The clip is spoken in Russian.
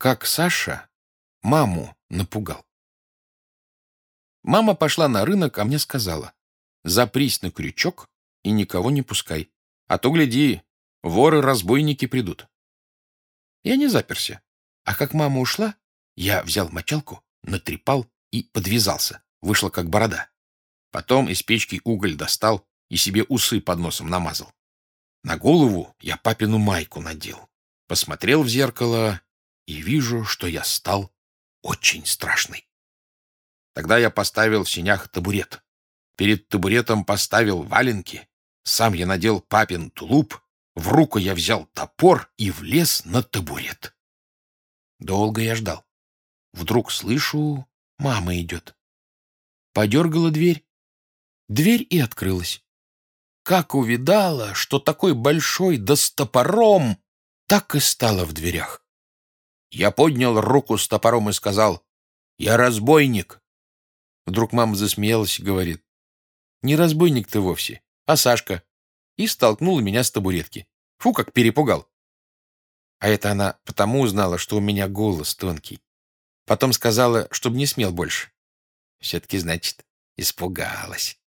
Как Саша маму напугал. Мама пошла на рынок, а мне сказала, запрись на крючок и никого не пускай, а то, гляди, воры-разбойники придут. Я не заперся, а как мама ушла, я взял мочалку, натрепал и подвязался, вышла как борода. Потом из печки уголь достал и себе усы под носом намазал. На голову я папину майку надел, посмотрел в зеркало и вижу, что я стал очень страшный. Тогда я поставил в синях табурет. Перед табуретом поставил валенки. Сам я надел папин тулуп. В руку я взял топор и влез на табурет. Долго я ждал. Вдруг слышу, мама идет. Подергала дверь. Дверь и открылась. Как увидала, что такой большой да с топором, так и стала в дверях. Я поднял руку с топором и сказал, «Я разбойник». Вдруг мама засмеялась и говорит, «Не разбойник ты вовсе, а Сашка». И столкнула меня с табуретки. Фу, как перепугал. А это она потому узнала, что у меня голос тонкий. Потом сказала, чтобы не смел больше. Все-таки, значит, испугалась.